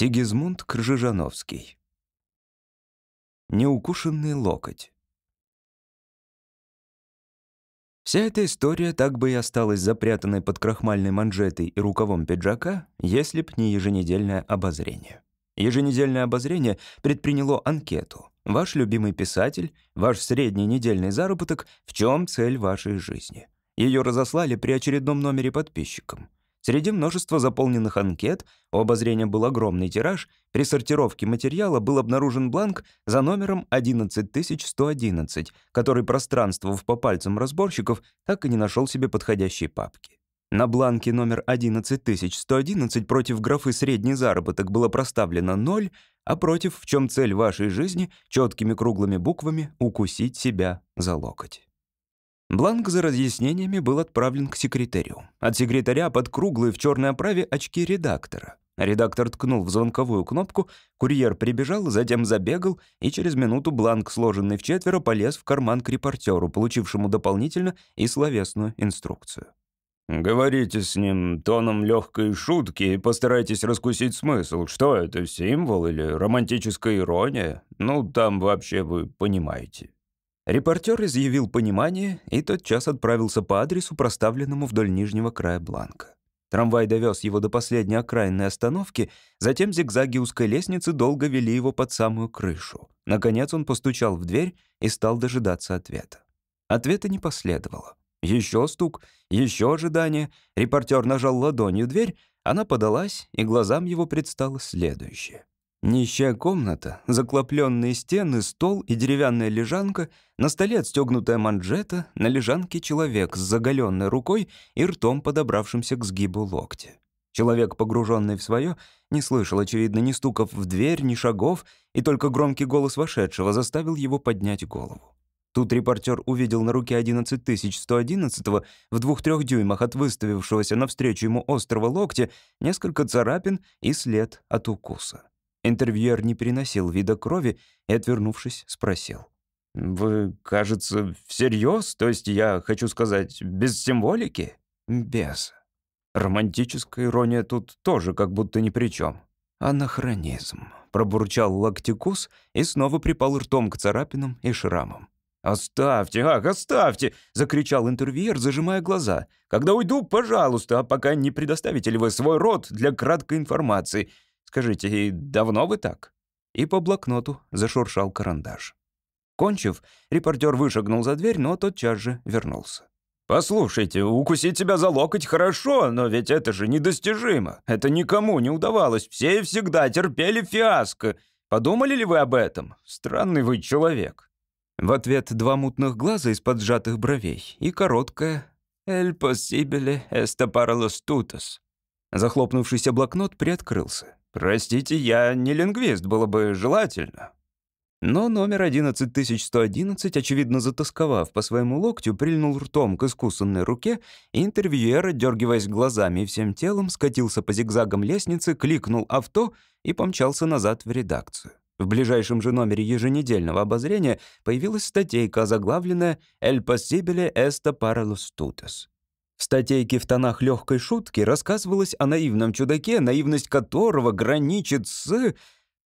Сигизмунд Кржижановский. Неукушенный локоть. Вся эта история так бы и осталась запрятанной под крахмальной манжетой и рукавом пиджака, если б не еженедельное обозрение. Еженедельное обозрение предприняло анкету. Ваш любимый писатель, ваш средний недельный заработок, в чем цель вашей жизни? Ее разослали при очередном номере подписчикам. Среди множества заполненных анкет у обозрения был огромный тираж, при сортировке материала был обнаружен бланк за номером 11111, который, пространствовав по пальцам разборщиков, так и не нашел себе подходящей папки. На бланке номер 11111 против графы «Средний заработок» было проставлено 0, а против «В чем цель вашей жизни» четкими круглыми буквами «Укусить себя за локоть». Бланк за разъяснениями был отправлен к секретарю. От секретаря под круглые в черной оправе очки редактора. Редактор ткнул в звонковую кнопку, курьер прибежал, затем забегал, и через минуту бланк, сложенный в четверо, полез в карман к репортеру, получившему дополнительно и словесную инструкцию. «Говорите с ним тоном легкой шутки и постарайтесь раскусить смысл. Что это, символ или романтическая ирония? Ну, там вообще вы понимаете». Репортер изъявил понимание и тотчас отправился по адресу, проставленному вдоль нижнего края бланка. Трамвай довез его до последней окраинной остановки, затем зигзаги узкой лестницы долго вели его под самую крышу. Наконец он постучал в дверь и стал дожидаться ответа. Ответа не последовало. Еще стук, еще ожидание. Репортер нажал ладонью дверь, она подалась, и глазам его предстало следующее. Нищая комната, заклопленные стены, стол и деревянная лежанка, на столе отстегнутая манжета, на лежанке человек с заголенной рукой и ртом, подобравшимся к сгибу локтя. Человек, погруженный в свое, не слышал, очевидно, ни стуков в дверь, ни шагов, и только громкий голос вошедшего заставил его поднять голову. Тут репортер увидел на руке 11111 в двух-трех дюймах от выставившегося навстречу ему острого локтя несколько царапин и след от укуса. Интервьюер не переносил вида крови и, отвернувшись, спросил. «Вы, кажется, всерьез? То есть, я хочу сказать, без символики?» «Без. Романтическая ирония тут тоже как будто ни при чем. «Анахронизм», — пробурчал лактикус и снова припал ртом к царапинам и шрамам. «Оставьте, ах, оставьте!» — закричал интервьюер, зажимая глаза. «Когда уйду, пожалуйста, а пока не предоставите ли вы свой род для краткой информации. Скажите, и давно вы так?» И по блокноту зашуршал карандаш. Кончив, репортер вышагнул за дверь, но тотчас же вернулся. «Послушайте, укусить тебя за локоть хорошо, но ведь это же недостижимо. Это никому не удавалось. Все и всегда терпели фиаско. Подумали ли вы об этом? Странный вы человек». В ответ два мутных глаза из-под сжатых бровей и короткое «El possibile est para los tutos». Захлопнувшийся блокнот приоткрылся. «Простите, я не лингвист, было бы желательно». Но номер 11111, очевидно затасковав по своему локтю, прильнул ртом к искусанной руке, и интервьюер, дергиваясь глазами и всем телом, скатился по зигзагам лестницы, кликнул авто и помчался назад в редакцию. В ближайшем же номере еженедельного обозрения появилась статейка, озаглавленная «El possibile esto para los tutos». В статейке в тонах легкой шутки рассказывалось о наивном чудаке, наивность которого граничит с...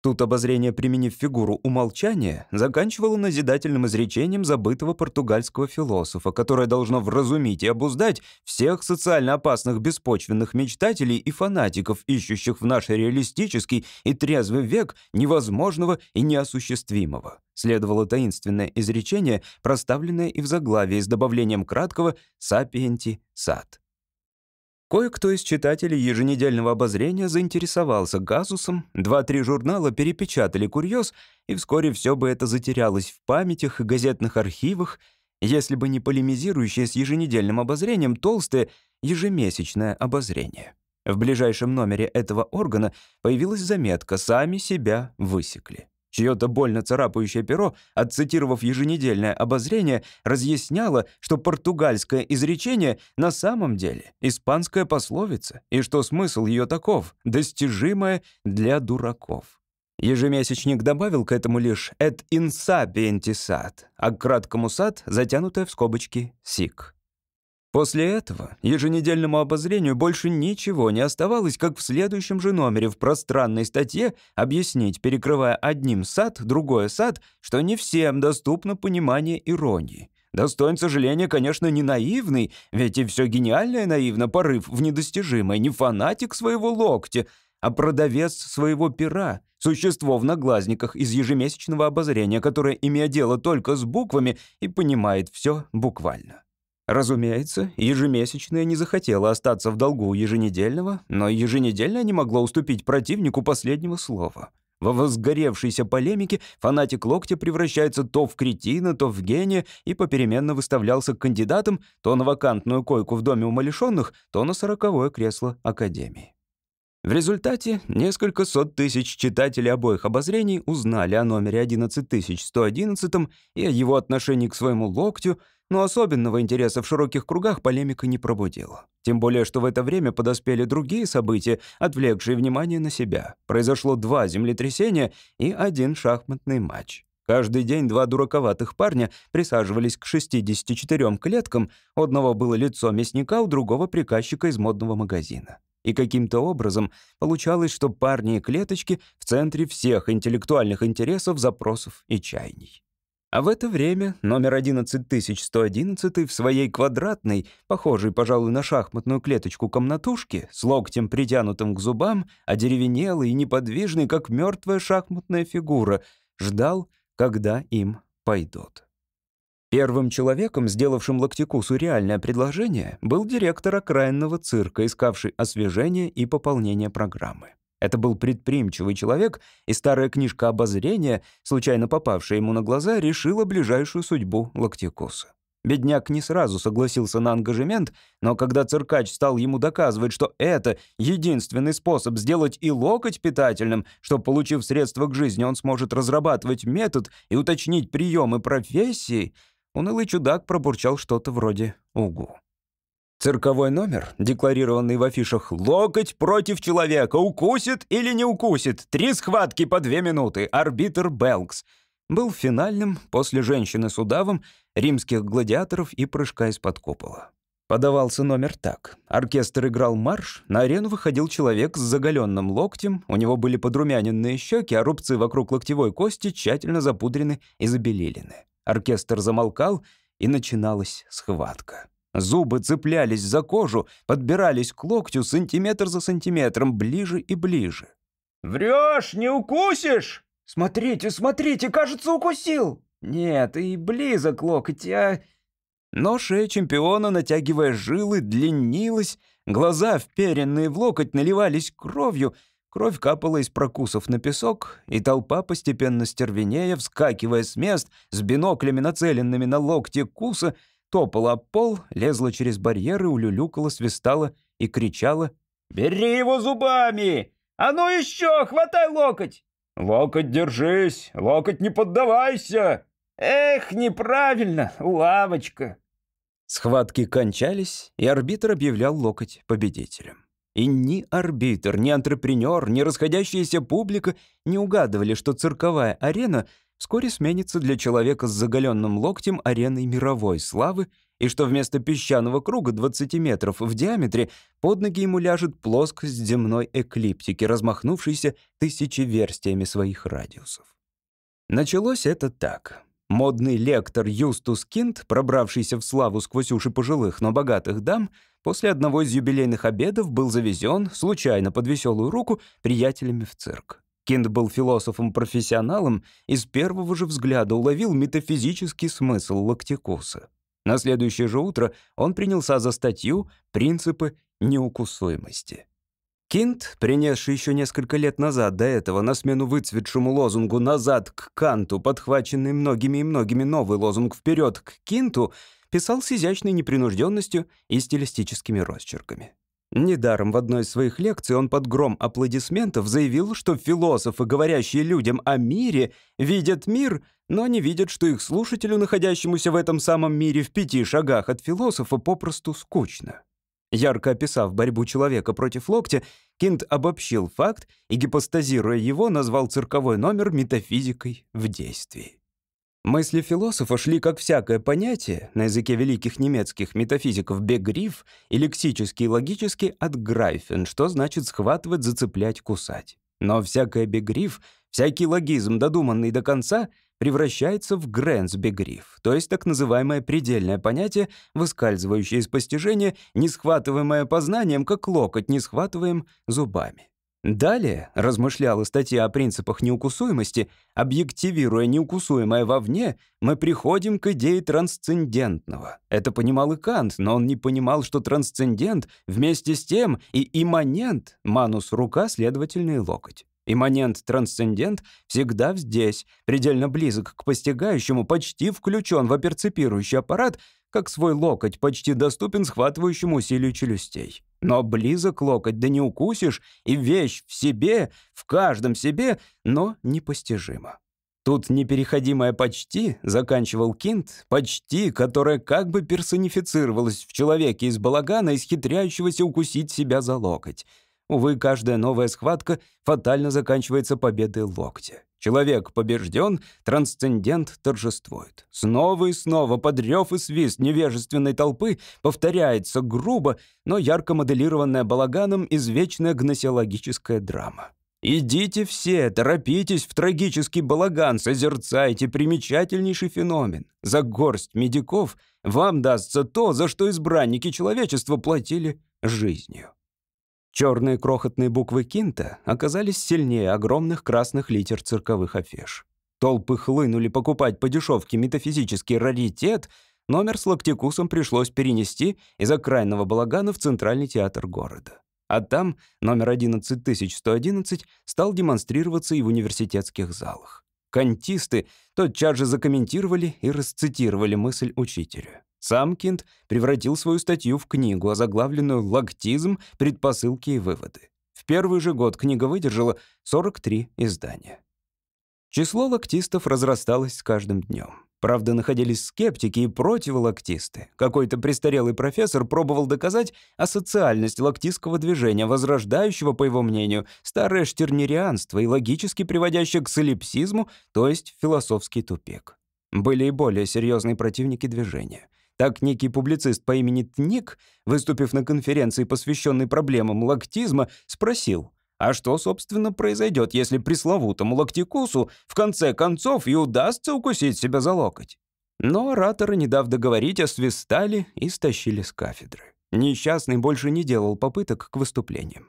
Тут обозрение, применив фигуру умолчания, заканчивало назидательным изречением забытого португальского философа, которое должно вразумить и обуздать всех социально опасных беспочвенных мечтателей и фанатиков, ищущих в наш реалистический и трезвый век невозможного и неосуществимого. Следовало таинственное изречение, проставленное и в заглавии с добавлением краткого «сапиенти сад». Кое-кто из читателей еженедельного обозрения заинтересовался газусом, два-три журнала перепечатали курьез, и вскоре все бы это затерялось в памятях и газетных архивах, если бы не полемизирующее с еженедельным обозрением толстое ежемесячное обозрение. В ближайшем номере этого органа появилась заметка «Сами себя высекли». Чье-то больно царапающее перо, отцитировав еженедельное обозрение, разъясняло, что португальское изречение на самом деле испанская пословица, и что смысл ее таков — достижимое для дураков. Ежемесячник добавил к этому лишь «et insapienti sat», а к краткому «сад» затянутое в скобочки «сик». После этого еженедельному обозрению больше ничего не оставалось, как в следующем же номере в пространной статье объяснить, перекрывая одним сад, другой сад, что не всем доступно понимание иронии. Достоин сожаления, конечно, не наивный, ведь и все гениальное наивно, порыв в недостижимое, не фанатик своего локтя, а продавец своего пера, существо в наглазниках из ежемесячного обозрения, которое, имея дело только с буквами, и понимает все буквально. Разумеется, ежемесячное не захотело остаться в долгу у еженедельного, но еженедельное не могло уступить противнику последнего слова. Во возгоревшейся полемике фанатик локтя превращается то в кретина, то в гения и попеременно выставлялся кандидатом то на вакантную койку в доме умалишенных, то на сороковое кресло Академии. В результате несколько сот тысяч читателей обоих обозрений узнали о номере 11111 и о его отношении к своему локтю, но особенного интереса в широких кругах полемика не пробудила. Тем более, что в это время подоспели другие события, отвлекшие внимание на себя. Произошло два землетрясения и один шахматный матч. Каждый день два дураковатых парня присаживались к 64 клеткам, у одного было лицо мясника, у другого — приказчика из модного магазина. И каким-то образом получалось, что парни и клеточки в центре всех интеллектуальных интересов, запросов и чаяний. А в это время номер 11111 в своей квадратной, похожей, пожалуй, на шахматную клеточку комнатушке, с локтем притянутым к зубам, одеревенелый и неподвижный, как мертвая шахматная фигура, ждал, когда им пойдут. Первым человеком, сделавшим Локтикусу реальное предложение, был директор окраинного цирка, искавший освежение и пополнение программы. Это был предприимчивый человек, и старая книжка обозрения, случайно попавшая ему на глаза, решила ближайшую судьбу Лактикуса. Бедняк не сразу согласился на ангажемент, но когда циркач стал ему доказывать, что это единственный способ сделать и локоть питательным, что, получив средства к жизни, он сможет разрабатывать метод и уточнить приемы профессии, унылый чудак пробурчал что-то вроде «Угу». Цирковой номер, декларированный в афишах «Локоть против человека, укусит или не укусит, три схватки по две минуты, арбитр Белкс», был финальным после «Женщины с удавом», «Римских гладиаторов» и «Прыжка из-под купола». Подавался номер так. Оркестр играл марш, на арену выходил человек с заголенным локтем, у него были подрумяненные щеки, а рубцы вокруг локтевой кости тщательно запудрены и забелилены. Оркестр замолкал, и начиналась схватка. Зубы цеплялись за кожу, подбирались к локтю сантиметр за сантиметром, ближе и ближе. «Врешь, не укусишь?» «Смотрите, смотрите, кажется, укусил!» «Нет, и близок локоть, а...» Но шея чемпиона, натягивая жилы, длиннилась, глаза, вперенные в локоть, наливались кровью, кровь капала из прокусов на песок, и толпа, постепенно стервенея, вскакивая с мест, с биноклями, нацеленными на локти куса, топала об пол, лезла через барьеры, улюлюкала, свистала и кричала. «Бери его зубами! А ну еще, хватай локоть!» «Локоть держись! Локоть не поддавайся!» «Эх, неправильно, лавочка!» Схватки кончались, и арбитр объявлял локоть победителем. И ни арбитр, ни антрепренер, ни расходящаяся публика не угадывали, что цирковая арена вскоре сменится для человека с заголенным локтем ареной мировой славы, и что вместо песчаного круга 20 метров в диаметре под ноги ему ляжет плоскость земной эклиптики, размахнувшейся тысячи верстиями своих радиусов. Началось это так. Модный лектор Юстус Кинт, пробравшийся в славу сквозь уши пожилых, но богатых дам, после одного из юбилейных обедов был завезен, случайно под веселую руку, приятелями в цирк. Кинд был философом-профессионалом и с первого же взгляда уловил метафизический смысл лактикуса. На следующее же утро он принялся за статью «Принципы неукусуемости». Кинт, принесший еще несколько лет назад до этого на смену выцветшему лозунгу «назад к Канту», подхваченный многими и многими новый лозунг «вперед к Кинту», писал с изящной непринужденностью и стилистическими росчерками. Недаром в одной из своих лекций он под гром аплодисментов заявил, что философы, говорящие людям о мире, видят мир, но не видят, что их слушателю, находящемуся в этом самом мире в пяти шагах от философа, попросту скучно. Ярко описав борьбу человека против локтя, Кинт обобщил факт и, гипостазируя его, назвал цирковой номер метафизикой в действии. Мысли философа шли как всякое понятие, на языке великих немецких метафизиков бегриф и лексически и логически отграйфен, что значит схватывать, зацеплять, кусать. Но всякое бегриф, всякий логизм, додуманный до конца, превращается в грэнс-бегриф, то есть так называемое предельное понятие, выскальзывающее из постижения, не схватываемое познанием, как локоть не схватываем зубами. Далее, размышляла статья о принципах неукусуемости, объективируя неукусуемое вовне, мы приходим к идее трансцендентного. Это понимал и Кант, но он не понимал, что трансцендент вместе с тем и имманент, манус — рука, следовательно, и локоть. Имманент-трансцендент всегда здесь, предельно близок к постигающему, почти включен в оперцепирующий аппарат, как свой локоть почти доступен схватывающему усилию челюстей. Но близок локоть, да не укусишь, и вещь в себе, в каждом себе, но непостижима. Тут непереходимое «почти» заканчивал Кинт, «почти», которое как бы персонифицировалось в человеке из балагана, исхитряющегося укусить себя за локоть. Увы, каждая новая схватка фатально заканчивается победой локтя. Человек побежден, трансцендент торжествует. Снова и снова под рев и свист невежественной толпы повторяется грубо, но ярко моделированная балаганом извечная гносеологическая драма. Идите все, торопитесь в трагический балаган, созерцайте примечательнейший феномен. За горсть медиков вам дастся то, за что избранники человечества платили жизнью. Черные крохотные буквы Кинта оказались сильнее огромных красных литер цирковых афиш. Толпы хлынули покупать по дешевке метафизический раритет, номер с лактикусом пришлось перенести из окраинного балагана в Центральный театр города. А там номер 11111 стал демонстрироваться и в университетских залах. Кантисты тотчас же закомментировали и расцитировали мысль учителя. Сам Кинт превратил свою статью в книгу, озаглавленную «Лактизм. Предпосылки и выводы». В первый же год книга выдержала 43 издания. Число лактистов разрасталось с каждым днем. Правда, находились скептики и противолактисты. Какой-то престарелый профессор пробовал доказать асоциальность лактистского движения, возрождающего, по его мнению, старое штернерианство и логически приводящее к солипсизму, то есть философский тупик. Были и более серьезные противники движения. Так некий публицист по имени Тник, выступив на конференции, посвященной проблемам лактизма, спросил, а что, собственно, произойдет, если пресловутому лактикусу в конце концов и удастся укусить себя за локоть? Но ораторы, не дав договорить, освистали и стащили с кафедры. Несчастный больше не делал попыток к выступлениям.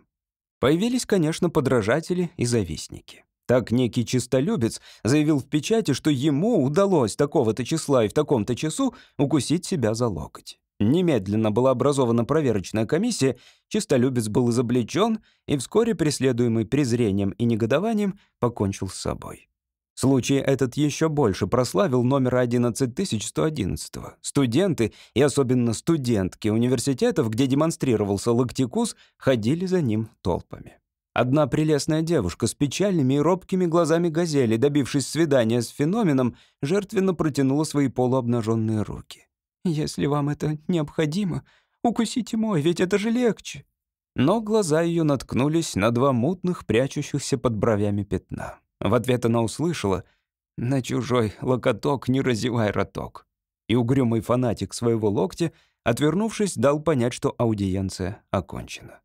Появились, конечно, подражатели и завистники. Так некий чистолюбец заявил в печати, что ему удалось такого-то числа и в таком-то часу укусить себя за локоть. Немедленно была образована проверочная комиссия, чистолюбец был изобличен и вскоре, преследуемый презрением и негодованием, покончил с собой. Случай этот еще больше прославил номер 11111. Студенты, и особенно студентки университетов, где демонстрировался лактикус, ходили за ним толпами. Одна прелестная девушка с печальными и робкими глазами газели, добившись свидания с феноменом, жертвенно протянула свои полуобнаженные руки. «Если вам это необходимо, укусите мой, ведь это же легче». Но глаза ее наткнулись на два мутных, прячущихся под бровями пятна. В ответ она услышала «На чужой локоток не разевай роток». И угрюмый фанатик своего локтя, отвернувшись, дал понять, что аудиенция окончена.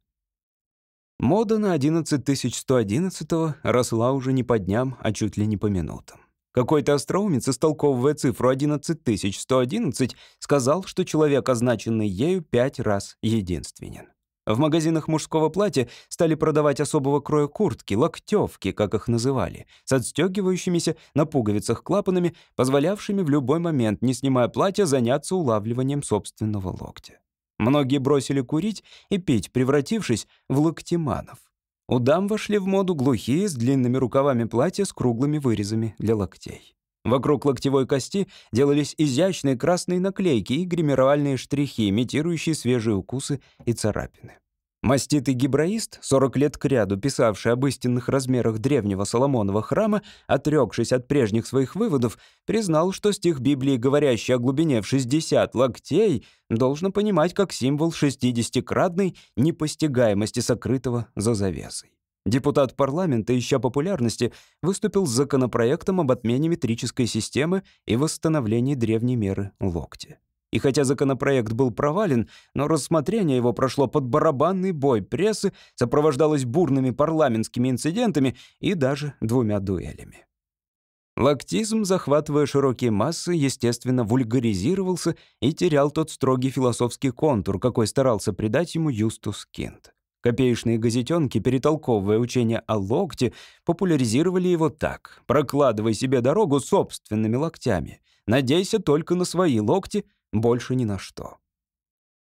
Мода на 11111 росла уже не по дням, а чуть ли не по минутам. Какой-то остроумец, истолковывая цифру 11111, сказал, что человек, означенный ею, пять раз единственен. В магазинах мужского платья стали продавать особого кроя куртки, локтевки, как их называли, с отстегивающимися на пуговицах клапанами, позволявшими в любой момент, не снимая платья, заняться улавливанием собственного локтя. Многие бросили курить и пить, превратившись в локтеманов. У дам вошли в моду глухие с длинными рукавами платья с круглыми вырезами для локтей. Вокруг локтевой кости делались изящные красные наклейки и гримировальные штрихи, имитирующие свежие укусы и царапины. Маститый гибраист, 40 лет кряду писавший об истинных размерах древнего Соломонова храма, отрекшись от прежних своих выводов, признал, что стих Библии, говорящий о глубине в 60 локтей, должно понимать как символ 60-кратной непостигаемости сокрытого за завесой. депутат парламента, ища популярности, выступил с законопроектом об отмене метрической системы и восстановлении древней меры локти. И хотя законопроект был провален, но рассмотрение его прошло под барабанный бой прессы, сопровождалось бурными парламентскими инцидентами и даже двумя дуэлями. Лактизм, захватывая широкие массы, естественно, вульгаризировался и терял тот строгий философский контур, какой старался придать ему Юстус Кинт. Копеечные газетенки, перетолковывая учение о локте, популяризировали его так. «Прокладывай себе дорогу собственными локтями. Надейся только на свои локти, больше ни на что».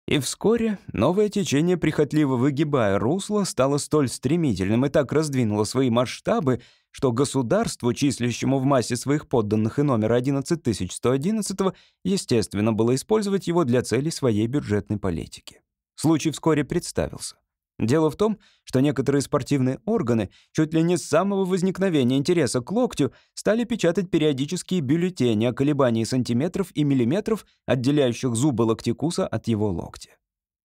И вскоре новое течение, прихотливо выгибая русло, стало столь стремительным и так раздвинуло свои масштабы, что государству, числящему в массе своих подданных и номера 11111, естественно было использовать его для целей своей бюджетной политики. Случай вскоре представился. Дело в том, что некоторые спортивные органы чуть ли не с самого возникновения интереса к локтю стали печатать периодические бюллетени о колебании сантиметров и миллиметров, отделяющих зубы локтикуса от его локтя.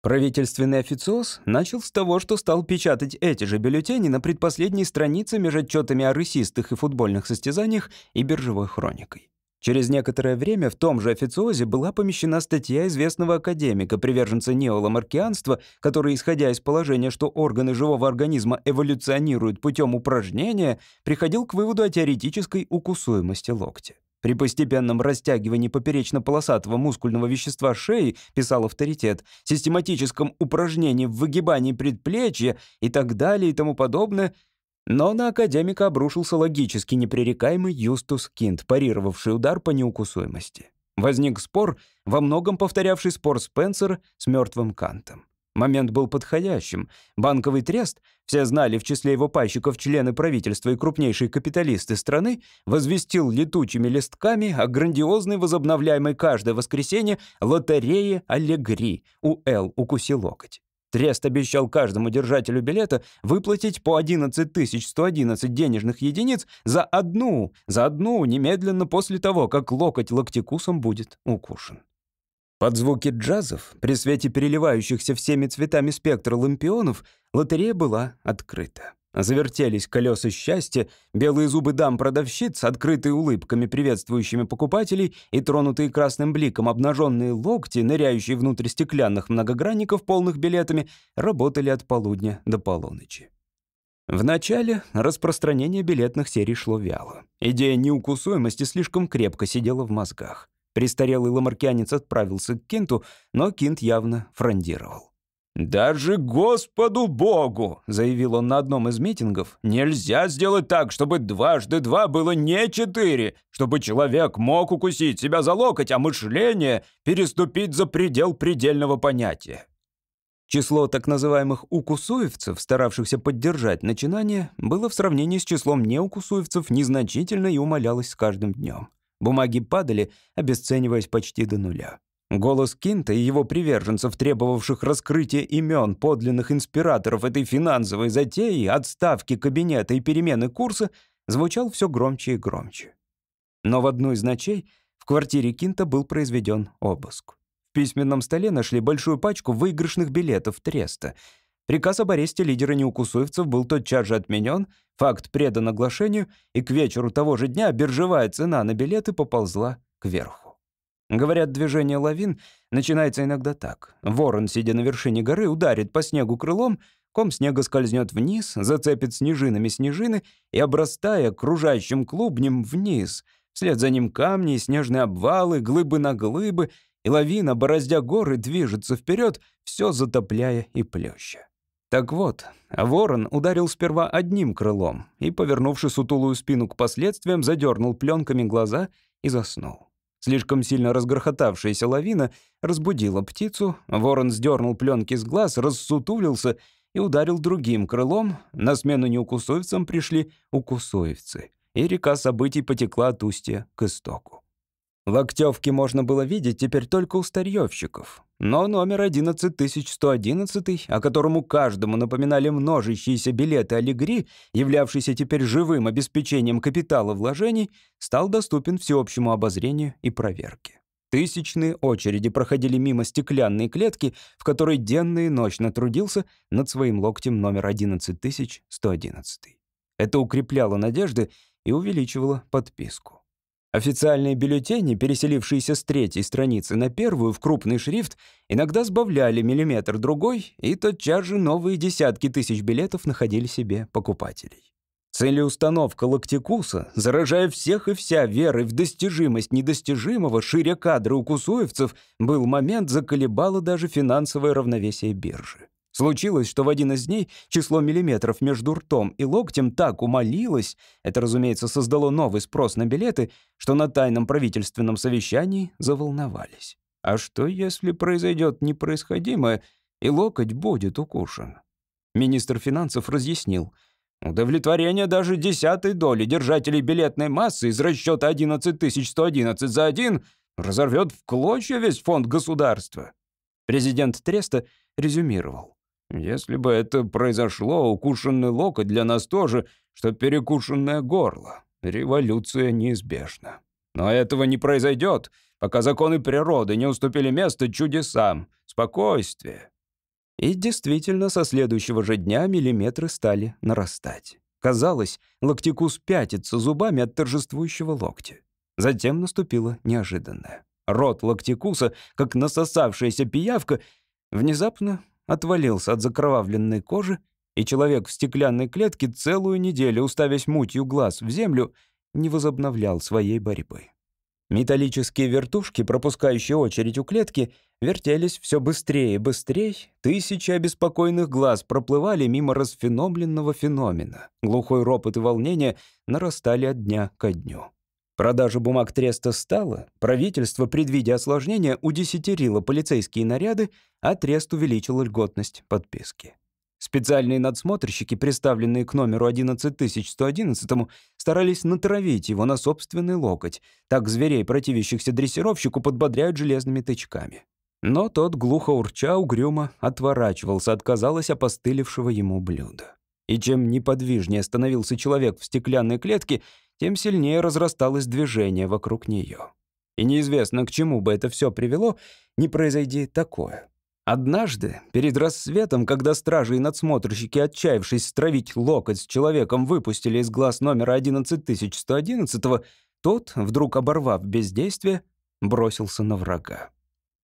Правительственный официоз начал с того, что стал печатать эти же бюллетени на предпоследней странице между отчетами о рысистых и футбольных состязаниях и биржевой хроникой. Через некоторое время в том же официозе была помещена статья известного академика, приверженца неоламаркианства, который, исходя из положения, что органы живого организма эволюционируют путем упражнения, приходил к выводу о теоретической укусуемости локтя. При постепенном растягивании поперечно-полосатого мускульного вещества шеи, писал авторитет, систематическом упражнении в выгибании предплечья и так далее и тому подобное — но на академика обрушился логически непререкаемый Юстус Кинт, парировавший удар по неукусуемости. Возник спор, во многом повторявший спор Спенсера с мертвым Кантом. Момент был подходящим. Банковый трест, все знали в числе его пайщиков члены правительства и крупнейшие капиталисты страны, возвестил летучими листками о грандиозной возобновляемой каждое воскресенье лотерее «Аллегри» у Эл «Укуси локоть». Трест обещал каждому держателю билета выплатить по 11 111 денежных единиц за одну, за одну немедленно после того, как локоть локтикусом будет укушен. Под звуки джазов, при свете переливающихся всеми цветами спектра лампионов, лотерея была открыта. Завертелись колеса счастья, белые зубы дам-продавщиц, открытые улыбками, приветствующими покупателей, и тронутые красным бликом обнаженные локти, ныряющие внутрь стеклянных многогранников, полных билетами, работали от полудня до полуночи. В начале распространение билетных серий шло вяло. Идея неукусуемости слишком крепко сидела в мозгах. Престарелый ламаркианец отправился к Кинту, но Кинт явно фрондировал. «Даже Господу Богу!» — заявил он на одном из митингов. «Нельзя сделать так, чтобы дважды два было не четыре, чтобы человек мог укусить себя за локоть, а мышление переступить за предел предельного понятия». Число так называемых укусуевцев, старавшихся поддержать начинание, было в сравнении с числом неукусуевцев незначительно и умалялось с каждым днем. Бумаги падали, обесцениваясь почти до нуля. Голос Кинта и его приверженцев, требовавших раскрытия имен подлинных инспираторов этой финансовой затеи, отставки кабинета и перемены курса, звучал все громче и громче. Но в одну из ночей в квартире Кинта был произведен обыск. В письменном столе нашли большую пачку выигрышных билетов Треста. Приказ об аресте лидера неукусуевцев был тотчас же отменен, факт предан оглашению, и к вечеру того же дня биржевая цена на билеты поползла кверху. Говорят, движение лавин начинается иногда так. Ворон, сидя на вершине горы, ударит по снегу крылом, ком снега скользнет вниз, зацепит снежинами снежины и, обрастая кружащим клубнем вниз, вслед за ним камни, снежные обвалы, глыбы на глыбы, и лавина, бороздя горы, движется вперед, все затопляя и плюща. Так вот, ворон ударил сперва одним крылом и, повернувши сутулую спину к последствиям, задернул пленками глаза и заснул. Слишком сильно разгрохотавшаяся лавина разбудила птицу, ворон сдернул пленки с глаз, рассутулился и ударил другим крылом. На смену неукусуевцам пришли укусуевцы, и река событий потекла от устья к истоку. Локтевки можно было видеть теперь только у старьевщиков. Но номер 11111, о котором у каждому напоминали множащиеся билеты Аллегри, являвшийся теперь живым обеспечением капитала вложений, стал доступен всеобщему обозрению и проверке. Тысячные очереди проходили мимо стеклянной клетки, в которой денно и ночно трудился над своим локтем номер 11111. Это укрепляло надежды и увеличивало подписку. Официальные бюллетени, переселившиеся с третьей страницы на первую в крупный шрифт, иногда сбавляли миллиметр-другой, и тотчас же новые десятки тысяч билетов находили себе покупателей. Целеустановка Лактикуса, заражая всех и вся верой в достижимость недостижимого, ширя кадры у кусуевцев, был момент, заколебало даже финансовое равновесие биржи. Случилось, что в один из дней число миллиметров между ртом и локтем так умолилось, это, разумеется, создало новый спрос на билеты, что на тайном правительственном совещании заволновались. А что, если произойдет непроисходимое, и локоть будет укушен? Министр финансов разъяснил — Удовлетворение даже десятой доли держателей билетной массы из расчета 11111 за один разорвет в клочья весь фонд государства. Президент Треста резюмировал. Если бы это произошло, укушенный локоть для нас тоже, что перекушенное горло. Революция неизбежна. Но этого не произойдет, пока законы природы не уступили место чудесам, спокойствие, и действительно, со следующего же дня миллиметры стали нарастать. Казалось, локтикус пятится зубами от торжествующего локтя. Затем наступило неожиданное. Рот локтикуса, как насосавшаяся пиявка, внезапно отвалился от закровавленной кожи, и человек в стеклянной клетке целую неделю, уставясь мутью глаз в землю, не возобновлял своей борьбы. Металлические вертушки, пропускающие очередь у клетки, вертелись все быстрее и быстрее, тысячи обеспокоенных глаз проплывали мимо расфеномленного феномена. Глухой ропот и волнение нарастали от дня ко дню. Продажа бумаг Треста стала, правительство, предвидя осложнения, удесятерило полицейские наряды, а Трест увеличил льготность подписки. Специальные надсмотрщики, представленные к номеру 11111, старались натравить его на собственный локоть. Так зверей, противящихся дрессировщику, подбодряют железными тычками. Но тот, глухо урча, угрюмо отворачивался от, казалось, опостылевшего ему блюда. И чем неподвижнее становился человек в стеклянной клетке, тем сильнее разрасталось движение вокруг нее. И неизвестно, к чему бы это все привело, не произойди такое. Однажды, перед рассветом, когда стражи и надсмотрщики, отчаявшись стравить локоть с человеком, выпустили из глаз номера 11111, тот, вдруг оборвав бездействие, бросился на врага.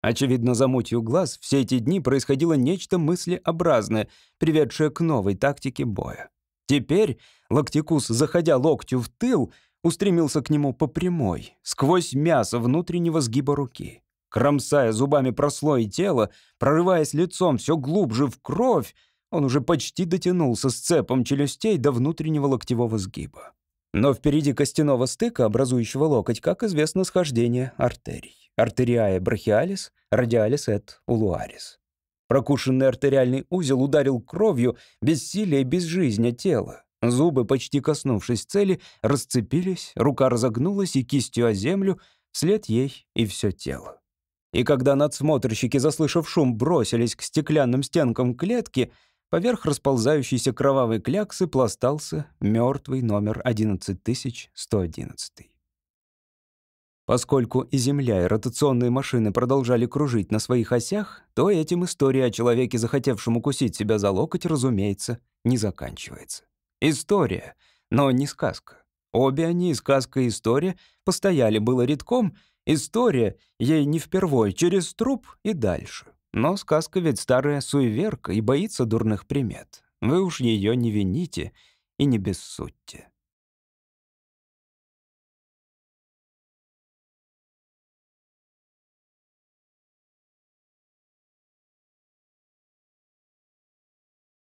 Очевидно, за мутью глаз все эти дни происходило нечто мыслеобразное, приведшее к новой тактике боя. Теперь Лактикус, заходя локтю в тыл, устремился к нему по прямой, сквозь мясо внутреннего сгиба руки. Кромсая зубами прослой тела, прорываясь лицом все глубже в кровь, он уже почти дотянулся с цепом челюстей до внутреннего локтевого сгиба. Но впереди костяного стыка, образующего локоть, как известно, схождение артерий артериае брахиалис, радиалис et улуарис. Прокушенный артериальный узел ударил кровью, бессилие и безжизнь тела. Зубы, почти коснувшись цели, расцепились, рука разогнулась и кистью о землю, вслед ей и все тело. И когда надсмотрщики, заслышав шум, бросились к стеклянным стенкам клетки, поверх расползающейся кровавой кляксы пластался мертвый номер 11111. Поскольку и Земля, и ротационные машины продолжали кружить на своих осях, то этим история о человеке, захотевшем укусить себя за локоть, разумеется, не заканчивается. История, но не сказка. Обе они, сказка и история, постояли было редком. История ей не впервой, через труп и дальше. Но сказка ведь старая суеверка и боится дурных примет. Вы уж ее не вините и не бессудьте.